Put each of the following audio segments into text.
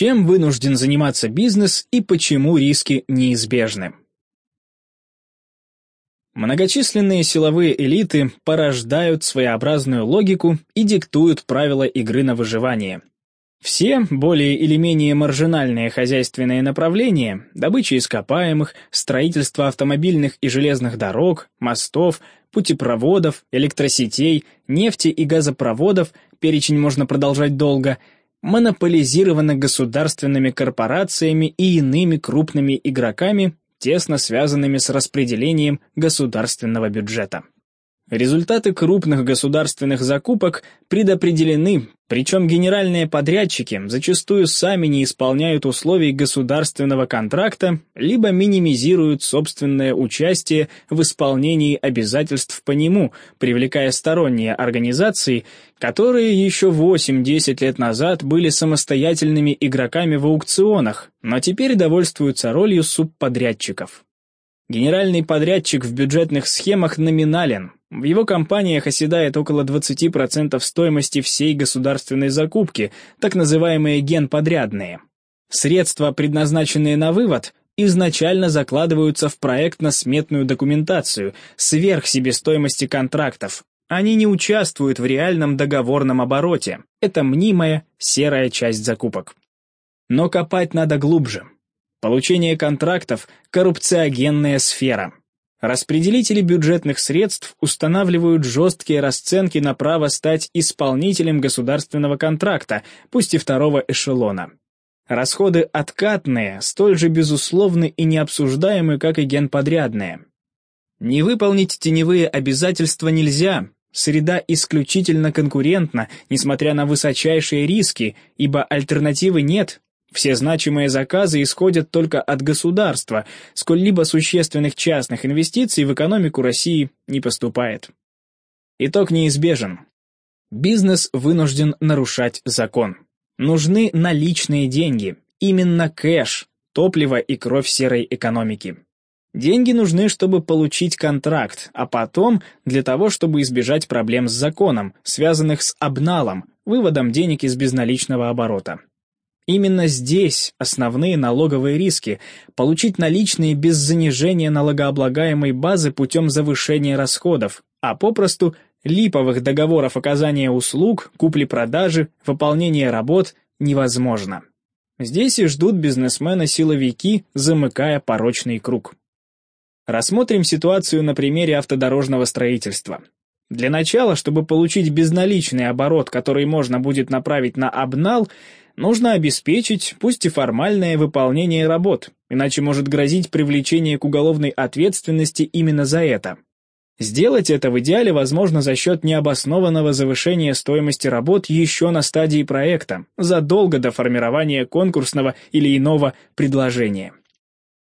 Чем вынужден заниматься бизнес и почему риски неизбежны? Многочисленные силовые элиты порождают своеобразную логику и диктуют правила игры на выживание. Все более или менее маржинальные хозяйственные направления – добыча ископаемых, строительство автомобильных и железных дорог, мостов, путепроводов, электросетей, нефти и газопроводов, перечень можно продолжать долго – монополизированы государственными корпорациями и иными крупными игроками, тесно связанными с распределением государственного бюджета. Результаты крупных государственных закупок предопределены, причем генеральные подрядчики зачастую сами не исполняют условий государственного контракта, либо минимизируют собственное участие в исполнении обязательств по нему, привлекая сторонние организации, которые еще 8-10 лет назад были самостоятельными игроками в аукционах, но теперь довольствуются ролью субподрядчиков. Генеральный подрядчик в бюджетных схемах номинален. В его компаниях оседает около 20% стоимости всей государственной закупки, так называемые генподрядные. Средства, предназначенные на вывод, изначально закладываются в проектно-сметную документацию, сверх себестоимости контрактов. Они не участвуют в реальном договорном обороте. Это мнимая, серая часть закупок. Но копать надо глубже. Получение контрактов – коррупциогенная сфера. Распределители бюджетных средств устанавливают жесткие расценки на право стать исполнителем государственного контракта, пусть и второго эшелона. Расходы откатные, столь же безусловны и необсуждаемы, как и генподрядные. Не выполнить теневые обязательства нельзя, среда исключительно конкурентна, несмотря на высочайшие риски, ибо альтернативы нет, все значимые заказы исходят только от государства, сколь-либо существенных частных инвестиций в экономику России не поступает. Итог неизбежен. Бизнес вынужден нарушать закон. Нужны наличные деньги, именно кэш, топливо и кровь серой экономики. Деньги нужны, чтобы получить контракт, а потом для того, чтобы избежать проблем с законом, связанных с обналом, выводом денег из безналичного оборота. Именно здесь основные налоговые риски – получить наличные без занижения налогооблагаемой базы путем завышения расходов, а попросту липовых договоров оказания услуг, купли-продажи, выполнения работ невозможно. Здесь и ждут бизнесмены-силовики, замыкая порочный круг. Рассмотрим ситуацию на примере автодорожного строительства. Для начала, чтобы получить безналичный оборот, который можно будет направить на обнал – нужно обеспечить, пусть и формальное выполнение работ, иначе может грозить привлечение к уголовной ответственности именно за это. Сделать это в идеале возможно за счет необоснованного завышения стоимости работ еще на стадии проекта, задолго до формирования конкурсного или иного предложения.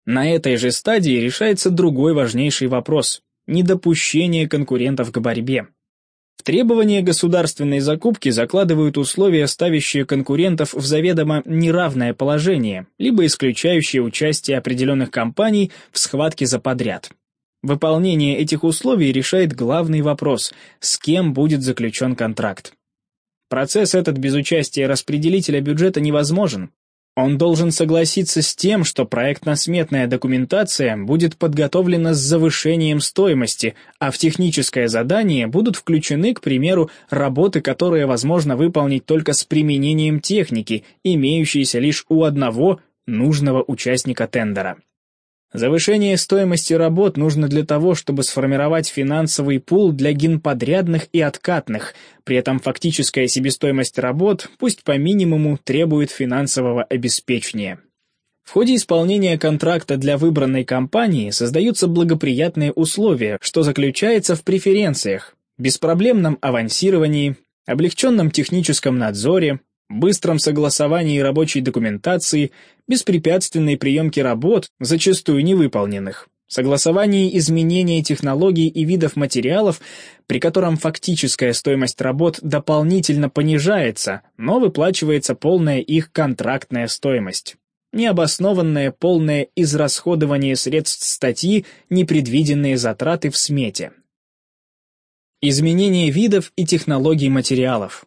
На этой же стадии решается другой важнейший вопрос – недопущение конкурентов к борьбе. В требования государственной закупки закладывают условия, ставящие конкурентов в заведомо неравное положение, либо исключающие участие определенных компаний в схватке за подряд. Выполнение этих условий решает главный вопрос – с кем будет заключен контракт. Процесс этот без участия распределителя бюджета невозможен, он должен согласиться с тем, что проектно-сметная документация будет подготовлена с завышением стоимости, а в техническое задание будут включены, к примеру, работы, которые возможно выполнить только с применением техники, имеющейся лишь у одного нужного участника тендера. Завышение стоимости работ нужно для того, чтобы сформировать финансовый пул для генподрядных и откатных, при этом фактическая себестоимость работ, пусть по минимуму, требует финансового обеспечения. В ходе исполнения контракта для выбранной компании создаются благоприятные условия, что заключается в преференциях, беспроблемном авансировании, облегченном техническом надзоре, быстром согласовании рабочей документации, беспрепятственной приемке работ, зачастую невыполненных, согласовании изменения технологий и видов материалов, при котором фактическая стоимость работ дополнительно понижается, но выплачивается полная их контрактная стоимость. Необоснованное полное израсходование средств статьи, непредвиденные затраты в смете. Изменение видов и технологий материалов.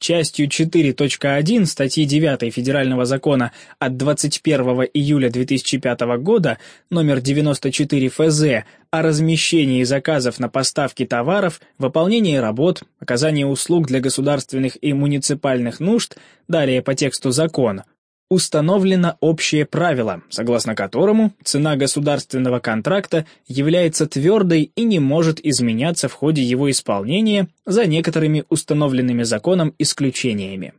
Частью 4.1 статьи 9 Федерального закона от 21 июля 2005 года номер 94 ФЗ о размещении заказов на поставки товаров, выполнении работ, оказании услуг для государственных и муниципальных нужд, далее по тексту закон, установлено общее правило, согласно которому цена государственного контракта является твердой и не может изменяться в ходе его исполнения за некоторыми установленными законом исключениями.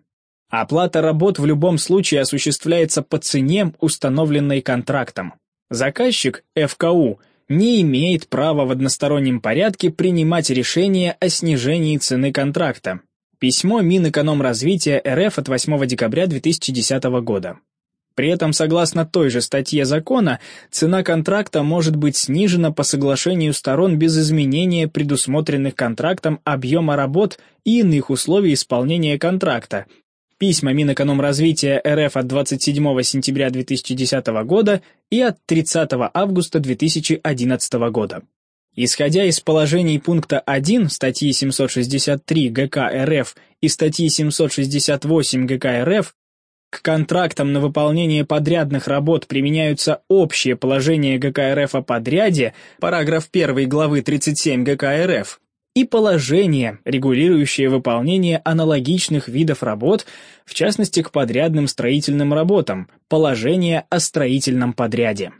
Оплата работ в любом случае осуществляется по цене, установленной контрактом. Заказчик, ФКУ, не имеет права в одностороннем порядке принимать решение о снижении цены контракта, Письмо Минэкономразвития РФ от 8 декабря 2010 года. При этом, согласно той же статье закона, цена контракта может быть снижена по соглашению сторон без изменения предусмотренных контрактом объема работ и иных условий исполнения контракта. Письма Минэкономразвития РФ от 27 сентября 2010 года и от 30 августа 2011 года. Исходя из положений пункта 1 статьи 763 ГК РФ и статьи 768 ГК РФ, к контрактам на выполнение подрядных работ применяются общие положения ГК РФ о подряде, параграф 1 главы 37 ГК РФ, и положения, регулирующие выполнение аналогичных видов работ, в частности к подрядным строительным работам, положение о строительном подряде.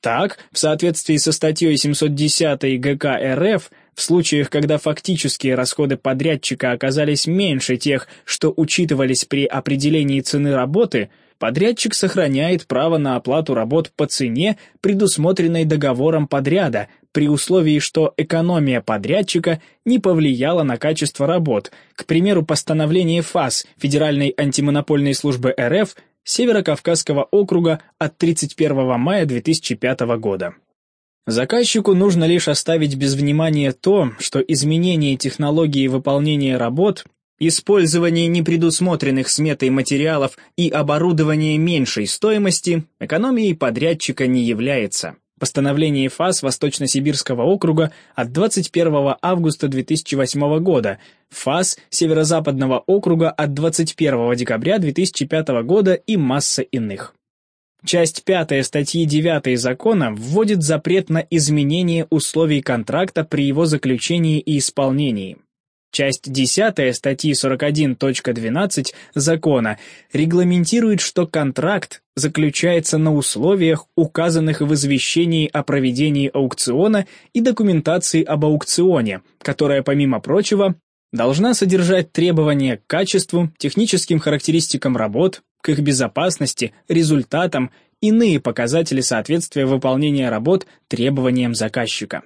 Так, в соответствии со статьей 710 ГК РФ, в случаях, когда фактические расходы подрядчика оказались меньше тех, что учитывались при определении цены работы, подрядчик сохраняет право на оплату работ по цене, предусмотренной договором подряда, при условии, что экономия подрядчика не повлияла на качество работ, к примеру, постановление ФАС Федеральной антимонопольной службы РФ Северокавказского округа от 31 мая 2005 года. Заказчику нужно лишь оставить без внимания то, что изменение технологии выполнения работ, использование непредусмотренных сметой материалов и оборудование меньшей стоимости экономией подрядчика не является. Постановление ФАС Восточно-Сибирского округа от 21 августа 2008 года, ФАС Северо-Западного округа от 21 декабря 2005 года и масса иных. Часть 5 статьи 9 закона вводит запрет на изменение условий контракта при его заключении и исполнении. Часть 10 статьи 41.12 закона регламентирует, что контракт заключается на условиях, указанных в извещении о проведении аукциона и документации об аукционе, которая, помимо прочего, должна содержать требования к качеству, техническим характеристикам работ, к их безопасности, результатам, иные показатели соответствия выполнения работ требованиям заказчика.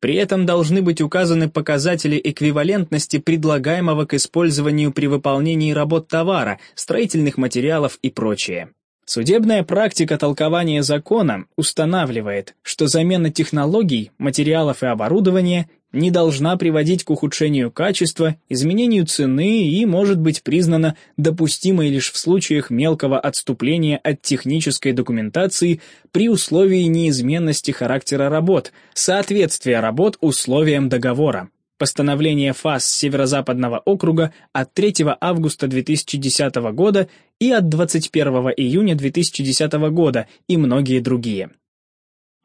При этом должны быть указаны показатели эквивалентности предлагаемого к использованию при выполнении работ товара, строительных материалов и прочее. Судебная практика толкования закона устанавливает, что замена технологий, материалов и оборудования не должна приводить к ухудшению качества, изменению цены и может быть признана допустимой лишь в случаях мелкого отступления от технической документации при условии неизменности характера работ, соответствия работ условиям договора. Постановление ФАС Северо-Западного округа от 3 августа 2010 года и от 21 июня 2010 года и многие другие.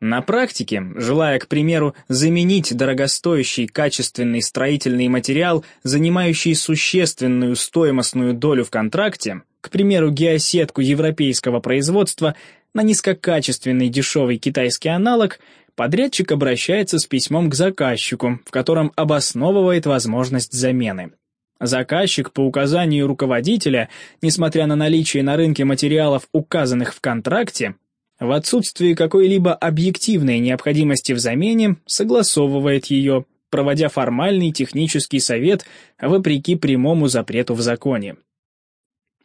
На практике, желая, к примеру, заменить дорогостоящий качественный строительный материал, занимающий существенную стоимостную долю в контракте, к примеру, геосетку европейского производства, на низкокачественный дешевый китайский аналог, подрядчик обращается с письмом к заказчику, в котором обосновывает возможность замены. Заказчик по указанию руководителя, несмотря на наличие на рынке материалов, указанных в контракте, в отсутствии какой-либо объективной необходимости в замене, согласовывает ее, проводя формальный технический совет вопреки прямому запрету в законе.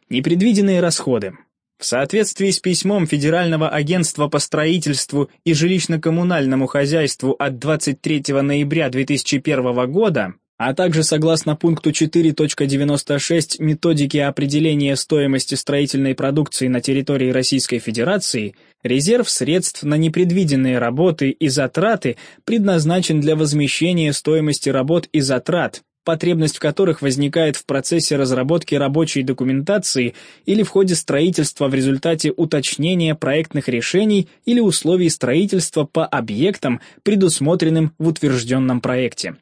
Непредвиденные расходы. В соответствии с письмом Федерального агентства по строительству и жилищно-коммунальному хозяйству от 23 ноября 2001 года а также согласно пункту 4.96 методики определения стоимости строительной продукции на территории Российской Федерации, резерв средств на непредвиденные работы и затраты предназначен для возмещения стоимости работ и затрат, потребность в которых возникает в процессе разработки рабочей документации или в ходе строительства в результате уточнения проектных решений или условий строительства по объектам, предусмотренным в утвержденном проекте.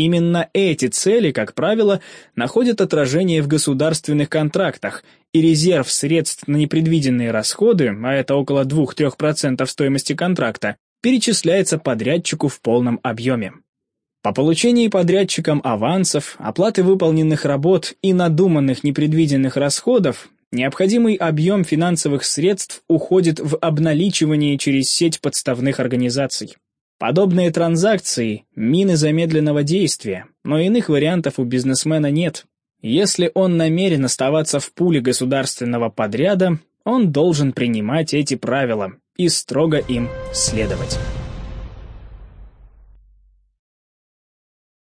Именно эти цели, как правило, находят отражение в государственных контрактах, и резерв средств на непредвиденные расходы, а это около 2-3% стоимости контракта, перечисляется подрядчику в полном объеме. По получении подрядчиком авансов, оплаты выполненных работ и надуманных непредвиденных расходов необходимый объем финансовых средств уходит в обналичивание через сеть подставных организаций. Подобные транзакции – мины замедленного действия, но иных вариантов у бизнесмена нет. Если он намерен оставаться в пуле государственного подряда, он должен принимать эти правила и строго им следовать.